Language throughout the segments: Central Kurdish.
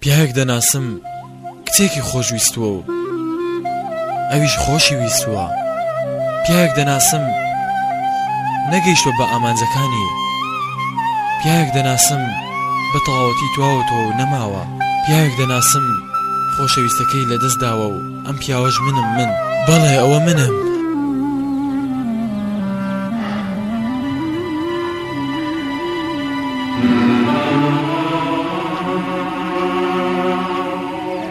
پیاوێک دەناسم کچێکی خۆشویستووە و ئەویش خۆشی ویستووە پیاوێک دەناسم نەگەیشتە بە ئامانجەکانی پیاوێک دەناسم بە تەواوەتی تواوە تۆ و نەماوە پیاوێک دەناسم خۆشەویستەکەی لە دەست داوە و ئەم پیاوەش منم من بەڵێ ئەوە منم.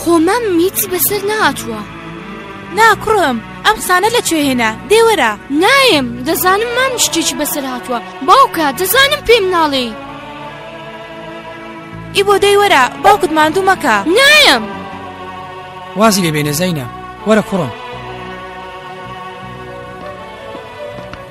خۆ مام میتی بەسەر نەهاتووە نا کوڕم ئەم قسانە لە کوێ هێنا دێ وەرە نایەم دەزانم مام شتێکی بەسەر هاتووە باوکە دەزانم پێم ناڵێی ئی بۆ دەی وەرە باوکت ماندوو مەکە نایەم وازی لێ بێنە زەینە وەرە کوڕم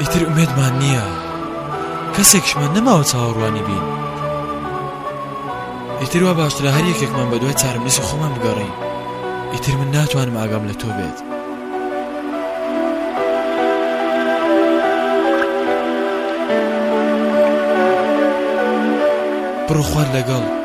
ئیتر ئومێدمان نییە کەسێکشمان نەماوە چاوەڕوانی بین ئیتر وا باشترە هەر یەکێکمان بە دوای چارەنووسی خۆمان بگەڕین ئیتر من ناتوانم ئاگام لە تۆ بێت بڕۆ خوار لەگەڵ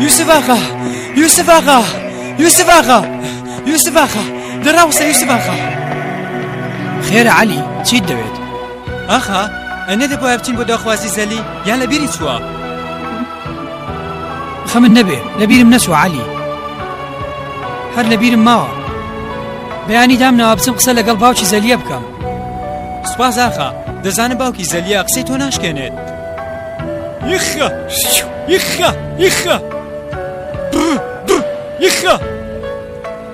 یوسف ئاغا یوسف ئاغا یوسف ئاغا یوسف ئاغا دەراوسە یوسف ئاغا خێرە عەلی چیت دەوێت ئاخا ئەنێ دەبایە بچین بۆ داخوازی زەلی یان لە بیری چووە خەمت نەبێ لەبیرم نەچوە عەلی هەر لەبیرم ماوە بەیانی دام ناوە بچم قسە لەگەڵ باوکی زەلیە بکەم سوپاس ئاخا دەزانم باوکی زەلیە قسەی تۆ ناشکێنێت یخە یخە یخە یخە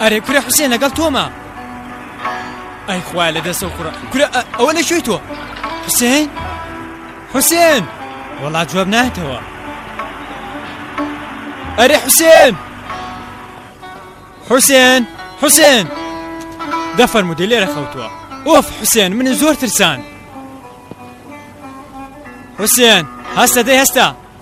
ئەرێ کورە حوسێن لەگەڵ تۆمە ئەی خوای لە دەسە کوڕە کورە ئەوە لە شوێ تۆ حوسێن حوسێن وەڵا جواب ناتەوە ئەرێ حوسێن حوسێن حوسێن دەفەرمودی لێرە خەوتووە ئۆف حوسێن من زۆر ترسان حوسێن هەستە دەی هەستە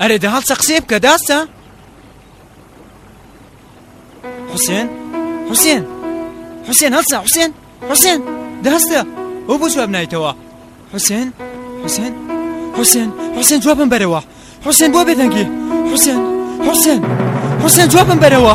ئەرێ دە هەڵسە قسەی بکە داسە حوسێن حوسێن حوسێن هەڵسە حوسێن حوسێن دەهەستە ئەو بۆ جواب نایتەوە حوسێن حوسێن حوسێن حوسێن جوابم بەرەوە حوسێن بۆ بێدەنگی حوسێن حوسێن حوسێن جوابم بەرەوە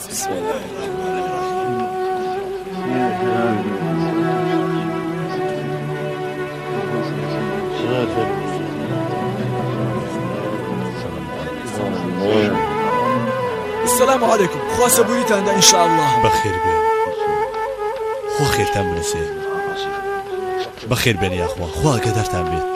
بسم الله الرحمن الرحيم السلام عليكم خوا سەبوریتان دا انشاء الله بەخێر بێ خۆ خێرتان بنووسێ بەخێر بێن یاخوا خوا گەدەرتان بێت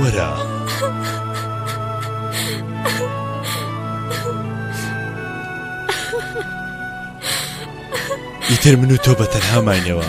وەرە ئیتر من و تۆ بە تەنها ماینەوە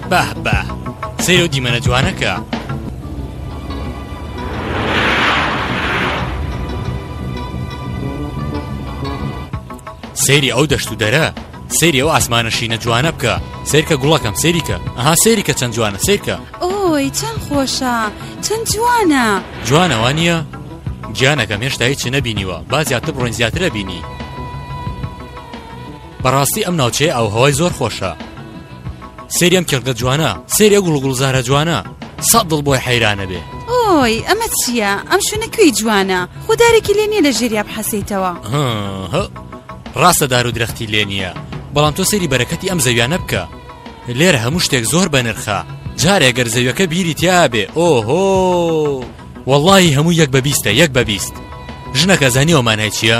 بەه بەه سەیرە و دیمەنە جوانەکە. سەیری ئەو دەشت و دەرە سەیری ئەو ئاسمانە شینە جوانە بکە سیرکە گوڵەکەم سەریکە ئەها سەریکە چەند جوانە سیرکە ئۆی چەند خۆشە چەند جوانە جوانەوە نییە گیانەکە مێشتایی چ نەبینیوە با زیاتر بڕۆین زیاترە بینی بەڕاستی ئەم ناوچەیە ئاوهەوای زۆر خۆشە سێری ئەم کێڵگە جوانە سێری ئەو گوڵگوڵزارە جوانە سەد دڵ بۆی حەیرانە بێ ئۆی ئەمە چییە ئەم شوێنە کوێی جوانە خودارێکی لێ نییە لە ژێریا بحەسەیتەوە ها، ها. ڕاستە دار و درەختی لێ نییە بەڵام تۆ سێری بەرەکەتی ئەم زەویانە بکە لێرە هەموو شتێک زۆر بەنرخە جارێ گەر زەویەکە بیری تیابێ ئۆهۆ وەڵی هەموو یەک بە بیستە یەک بە بیست ژنەکە زانیەوە مانای چییە؟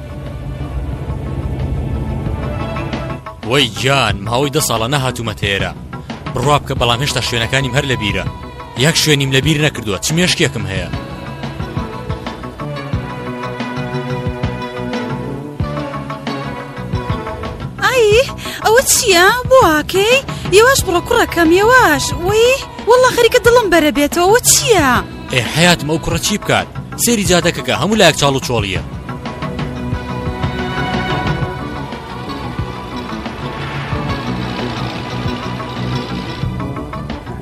وەی گیان ماوەی دە ساڵە نەهاتوومەتە ئێرە بڕوا بکە بەڵام هێشتا شوێنەکانیم هەر لە بیرە یەک شوێنیم لە بیر نەکردووە چ مێشکێکم هەیە ئای ئەوە چییە بۆ هاکەی یەواش بڕۆ کوڕەکەم یەواش وی والله خەریکە دڵم بەرە بێتەوە چییە؟ ئێ حەیاتم ئەو کوڕە چی بکات سەیری جادەکەکە هەموو لایەک چاڵ و چۆڵیە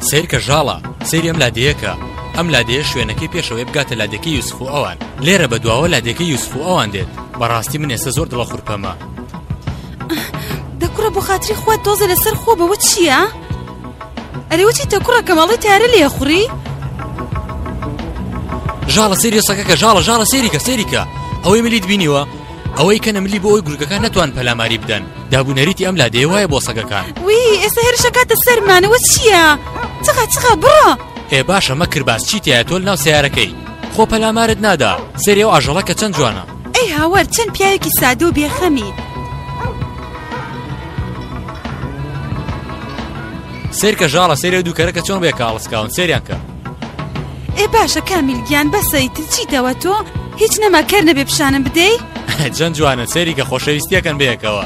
سیر کە ژاڵە سری ئەم لادەیەکە ئەم لادەیە شوێنەکەی پێشەوەی بگاتە لادەکە یوسف و ئەوان لێرە بە دواوە لادەکە یوسف و ئەوان دێت بەڕاستی من ئێستا زۆر دڵە خورپەمە دەکوڕە بۆ خاتری خوا تۆزە لەسەر خۆ بەوە چییە؟ ئەرێ وچی تە کوڕە کەمەڵی تارە لێ خوڕی ژاڵە سری سەکەکە ژاڵە ژاڵە سێریکە سێریکە ئەوەی ملیت بینیوە ئەوەی کە نەملی بۆ ئەوی گورگەکان نەتوان پەلاماری بدەن دابوونەریتی ئەم لا دەیوایە بۆ سەگەکان وی ئێستا هێرشەکاتە سەرمانەوە چییە چقا چقا بڕە ئێ باشە مەکر باس چی تایە تۆل ناو سیارەکەی خۆ پەلامارت نادا سەری ئەو ئاژەڵە کە چەند جوانە ئەی هاوار چەند پیاوێکی سادە و بێخەمی سێرکە ژاڵە سێرە دوو کەرەکە چۆن بێ کاڵسکاون سێریان کە ئێ باشە کامیل گیان بەسەیت چیتەوە تۆ هیچ نەما کەر نەبێ پیشانم بدەی جەند جوانە سێری کە خۆشەویستیەکەن بەیەکەوە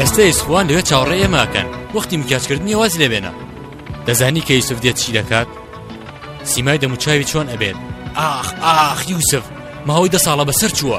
ئێستا یوسفوان لەوێ چاوەڕێ ئێماکەن وەختی مکیاجکردنی واز لێ بێنە دەزانی کە یوسف دێت چی دەکات سیمای دەموچاوی چۆن ئەبێت ئاخ ئاخ یوسف ماوەی دە ساڵە بەسەر چووە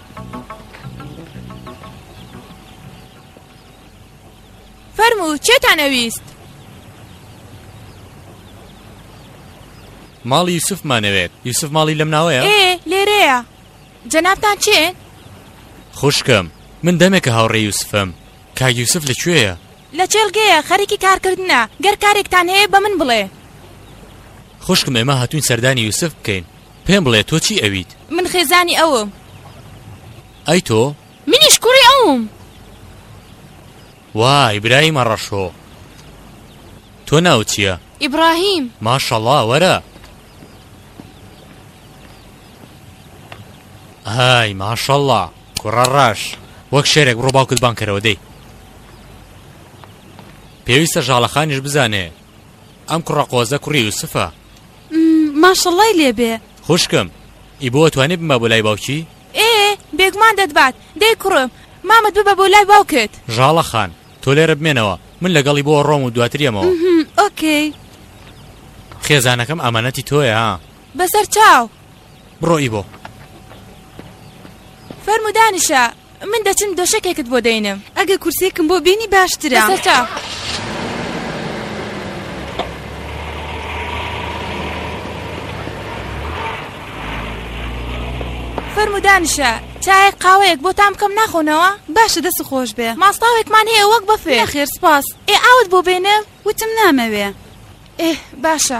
فەرموو چێتان ئەویست ماڵی یوسفمان ئەوێت یوسف ماڵی لەم ناوەیە ئێ لێرەیە جەنابتان چێن خوشکم من دەمێکە هاوڕێ یوسفم کاک یوسف لەکوێیە لە چێلگەیە خەرێکی کارکردنە گەر کارێکتان هەیە بە من بڵێ خوشکم ئێمە هاتوین سەردانی یوسف بکەین پێم بڵێ تۆ چی ئەویت؟ من خێزانی ئەوم. ئەی تۆ؟ منیش کوڕی ئەوم. وای برایمە ڕەشۆ تۆ ناو چییە؟ ئیبراهیم ماشەڵا وەرە های ماشەڵا کوڕە ڕەش وەک شێرێک بڕۆ باوکت بانکەرەوە دەی پێویستە ژاڵەخانیش بزانێ ئەم کوڕە قۆزە کوڕی یوسفە ماشەڵای لێبێ خوشکم ئی بۆ توانێ بما بۆ لای باوکی ئێ بێگومان دەتبات دەی کوڕم مامت ببە بۆ لای باوکت ژاڵە خان تۆ لێرە بمێنەوە من لەگەڵی بۆ ڕۆم و دواتر یەمەوە ئۆکەی خێزانەکەم ئامانەتی تۆیە ها بەسەر چاو بڕۆ ئی بۆ فەرمودانیشە من دەچم دۆشەکێکت بۆ دەینم. ئەگەر کورسیەکم بۆ بێنی باشترە. بەس هەتا. فەرموو دانیشە چایەک قاوەیەک بۆتان بکەم ناخۆنەوە؟ باشە دەست خۆش بێ ماستاوێکمان هەیە وەک بەفێ. نەخێر سپاس. ئێ ئاوت بۆ بێنم؟ وتم نامەوێ. ئێ باشە.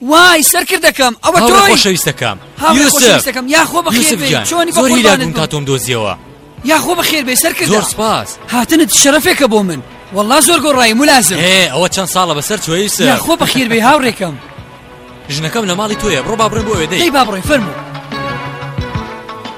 وای سەرکردەکەم ئەوە تۆی خۆشەویستەکەم یوسفەکەم یاخۆ بەخێربێت چۆنی زۆر هیلاگوم تا تۆم دۆزیەوە یاخۆ بەخێر بێ سەرکرد زۆر سپاس هاتنت شەرەفێکە بۆ من والله زۆر گۆڕایی ملازم ئەوە چەند ساڵە بەسەر توێیس یاخۆ بەخێر بێ هاوڕێکەم ژنەکەم لە ماڵی تۆیە بڕۆ با بڕێ بۆ ئێدەی با بڕێ فەرموو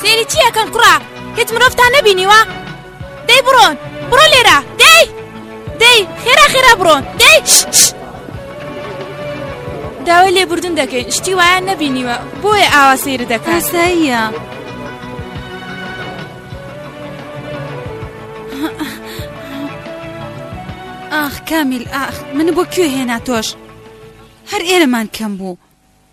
سەیری چی ئەکەن کوڕە هیچ مرۆڤتان نەبینیوە دەی بڕۆن بڕۆ لێرە دەی دەی خێرا خێرا بڕۆن دەی داوای لێبوردن دەکەین شتی وایان نەبینیوە بۆیە ئاوا سیر دەکە ئاساییە ئاخ کامیل ئاخ من بۆ کوێ هێنا تۆش هەر ئێرەمان کەم بوو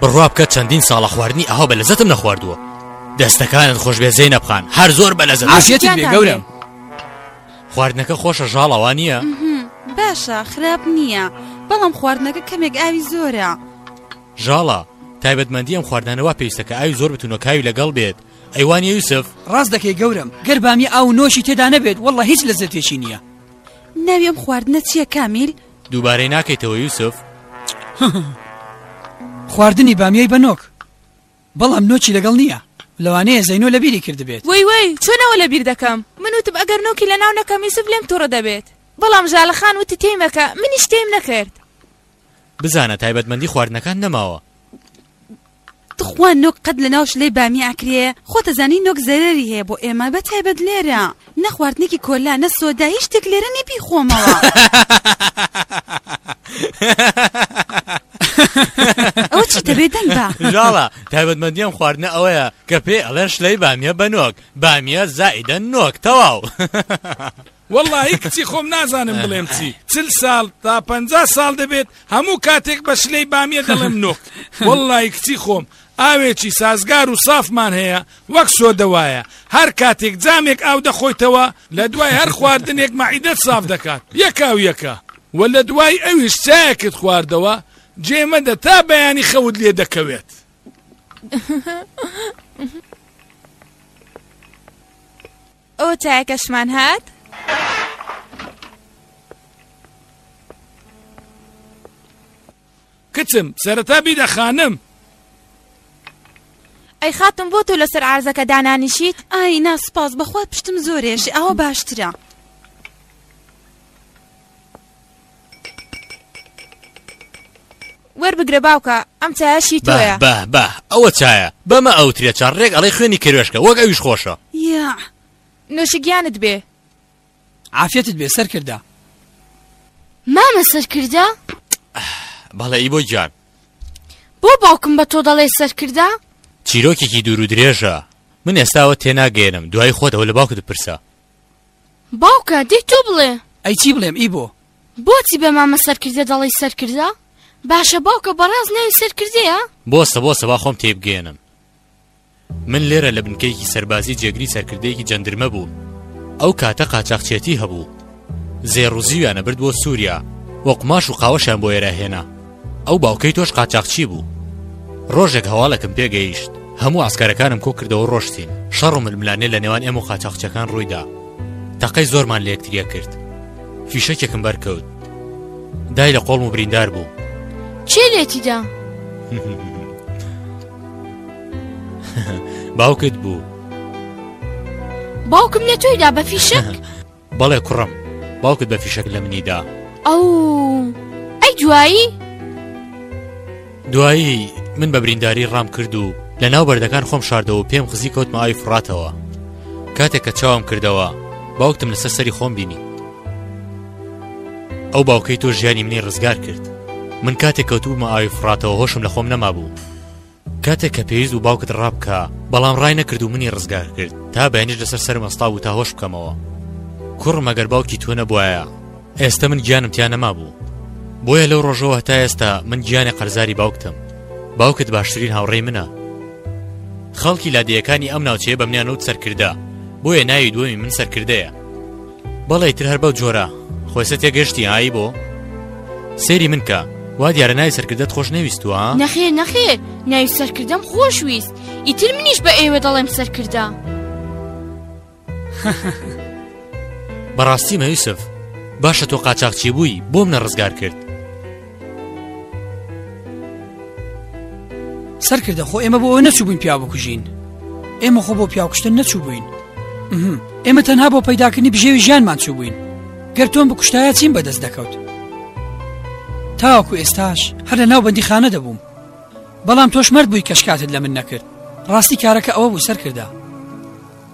بڕوا بکە چەندین ساڵە خواردنی ئاوا بە لەزەتم نەخواردووە دەستەکانت خۆش بێ زەینە بخان هەر زۆر بە لەزە ئاشێتی بێ گەورە خواردنەکە خۆشە ژاڵەوە نییە باشە خراپ نییە بەڵام خواردنەکە کەمێک ئاوی زۆرە ژاڵە تایبەتمەندی ئەم خواردانەوە پێویستەکە ئاوی زۆر بتونە کاوی لەگەڵ بێت ئەیوانی یوسف ڕاست دەکەی گەورم گەر بامی ئاو نۆشی تێدا نەبێت والله هیچ لە زەتێکی نییە ناوی ئەم خواردنە چییە کامیل؟ دووبارەی ناکەیتەوە یوسف؟ خواردنی بامیەی بە نۆک بەڵام نۆکی لەگەڵ نییە لەوانەیە زەینۆ لە بیری کردبێت وەی وەی چۆنەوە لە بیر دەکەم من وتم ئەگەر نۆکی لە ناو نەکەم یوسف لێم توڕە دەبێت بەڵام ژالەخان وتی تێی مەکە منیش تێیم نەکرد بزانە تایبەتمەندی خواردنەکان نەماوە تخوا نۆک قەت لە ناو شلەی بامی ئاکرێ خۆت ئەزانی نۆک زەرەری هەیە بۆ ئێمە بە تایبەت لێرە نە خواردنێکی کۆلا نە سۆدا هیچ شتێک لێرە نی بیخۆمەوە. ئەوە چیتە بێ دەنگ بە ژاڵە تایبەتمەندیان خواردنە ئەوەیە کە پێ ئەڵێن شلەی بامیە بە نۆک بامیە زائیدە نۆک تەواو. وەڵاهی کچی خۆم نازانم بڵێم چی چل ساڵ تا پ ساڵ دەبێت هەموو کاتێک بە شلەی بامیە دەڵێم نۆک وەڵی کچی خۆم ئاوێکی سازگار و سافمان هەیە وەک سۆدەوایە هەر کاتێک جامێک ئاو دەخۆیتەوە لە دوای هەر خواردنێک مەعیدەت ساف دەکات یەکاو یەکە و لە دوای ئەویش چایەکت خواردەوە جێمەدە تا بەیانی خەوت لێ دەکەوێت. ئۆ چایەکەشمان هات. کچم سەرەتا بیدە خانم. ئەی خاتم بۆ تۆ لەسەر عرزەکە دانانیشیت ئای ناسپاس بەخوا پشتم زۆرێژی ئاوە باشترە وەربگرە باوکە ئەم چایە شی بەه تۆیە. بەه بەه ئەوە چایە بەمە ئەوترێ چا ڕێک ئەڵێی خوێنی کەروێشکە وەک ئەویش خۆشە. یاع. نوش گیانت بێ. عافیەتت بێ سەرکردە. مامە سەرکردە؟ بەڵێ ئیبۆ گیان. بۆ باوکم بە تۆ دەڵێ سەرکردە؟ چیرۆکێکی دوور و درێژە. من ئێستا ئەوە تێناگەیەنم دوایی خۆت ئەوە لە باوکت بپرسە. باوکە دەی تۆ بڵێ. ئەی چی بڵێم ئی بۆ. بۆچی بە مامە سەرکردە دەڵێی سەرکردە؟ باشە باوکە بەڕاست ناوی سەرکردەیە؟ بۆستە بۆستە با خۆم تێیبگەیەنم من لێرە لە بنکەیەکی سەربازی جێگری سەرکردەیەکی جەندرمە بووم ئەو کاتە قاچاقچێتی هەبوو زێڕوزیویانە برد بۆ سووریا وە قماش و قاوەشان بۆ ئێرە هێنا ئەو باوکەی تۆش قاچاقچی بوو ڕۆژێک هەواڵێکم پێگەیشت هەموو ئاسکارەکانم کۆ کردەوە ڕۆشتین شەڕ و ململانێ لە نێوان ئێمە و قاچاقچەکان ڕوویدا تەقەی زۆرمان لە یەکتریە کرد فیشەکێکم بەرکەوت دای لە قۆڵم و بریندار بوو چێ لێتیدا باوکت بوو باوکم لە تۆیدا بە فیشەک بەڵێ کوڕم باوکت بە فیشەک لە منی دا ئەو ئەی دوایی دوایی من بە برینداری ڕام کرد و لە ناو بەردەکان خۆم شاردەوە پێم خزی کەوتمە ئاوی فڕاتەوە کاتێک کە چاوم کردەوە باوکتم لەسەر سەری خۆم بینی ئەو باوکەی تۆ ژیانی منی ڕزگار کرد من کاتێک کەوتومە ئاوی فڕاتەوە هۆشم لە خۆم نەمابوو کاتێک کە پێویست بوو باوکت ڕا بکە بەڵام ڕای نەکرد و منی ڕزگار کرد تا بەیانیش لەسەر سەر مەستا بوو تا هۆش بکەمەوە کوڕ مەگەر باوکی تۆ نەبواە ئێستا من گیانم تیا نەما بوو بۆیە لەو ڕۆژەوە تا ئێستا من گیانی قەرزاری باوکتم باوکت باشترین هاوڕێی منە خەڵکی لادیەکانی ئەم ناوچەیە بە منیان نوت سەرکردە بۆیە ناوی دووەمی من سەرکردەیە بەڵێ ئیتر هەر بەو جۆرە خۆێسە تێگەشتی ئایی بۆ سێری من کە وا دیارە ناوی سەرکردەت خۆش نەویستوە نەخێ نەخێ ناوی سەرکردەم خۆش ویست ئیتر منیش بە ئێوە دەڵێم سەرکردە بەڕاستی مەویسف باشە تۆ قاچاقچی بووی بۆم نە ڕزگار کرد سەرکردە خۆ ئێمە بۆ ئەوە نەچووبووین پیا بکوژین ئێمە خۆ بۆ پیاکوشتن نەچووبووین ئێمە تەنها بۆ پەیداکردنی بژێوی ژیانمان چووبووین گەر تۆم بکوشتایە چیم بەدەست دەکەوت تاوەکو ئێستاش هەر لە ناو بەندی خانە دەبووم بەڵام تۆش مرد بووی کەشکاتت لە من نەکرد ڕاستی کارەکە ئەوە بوو سەرکردە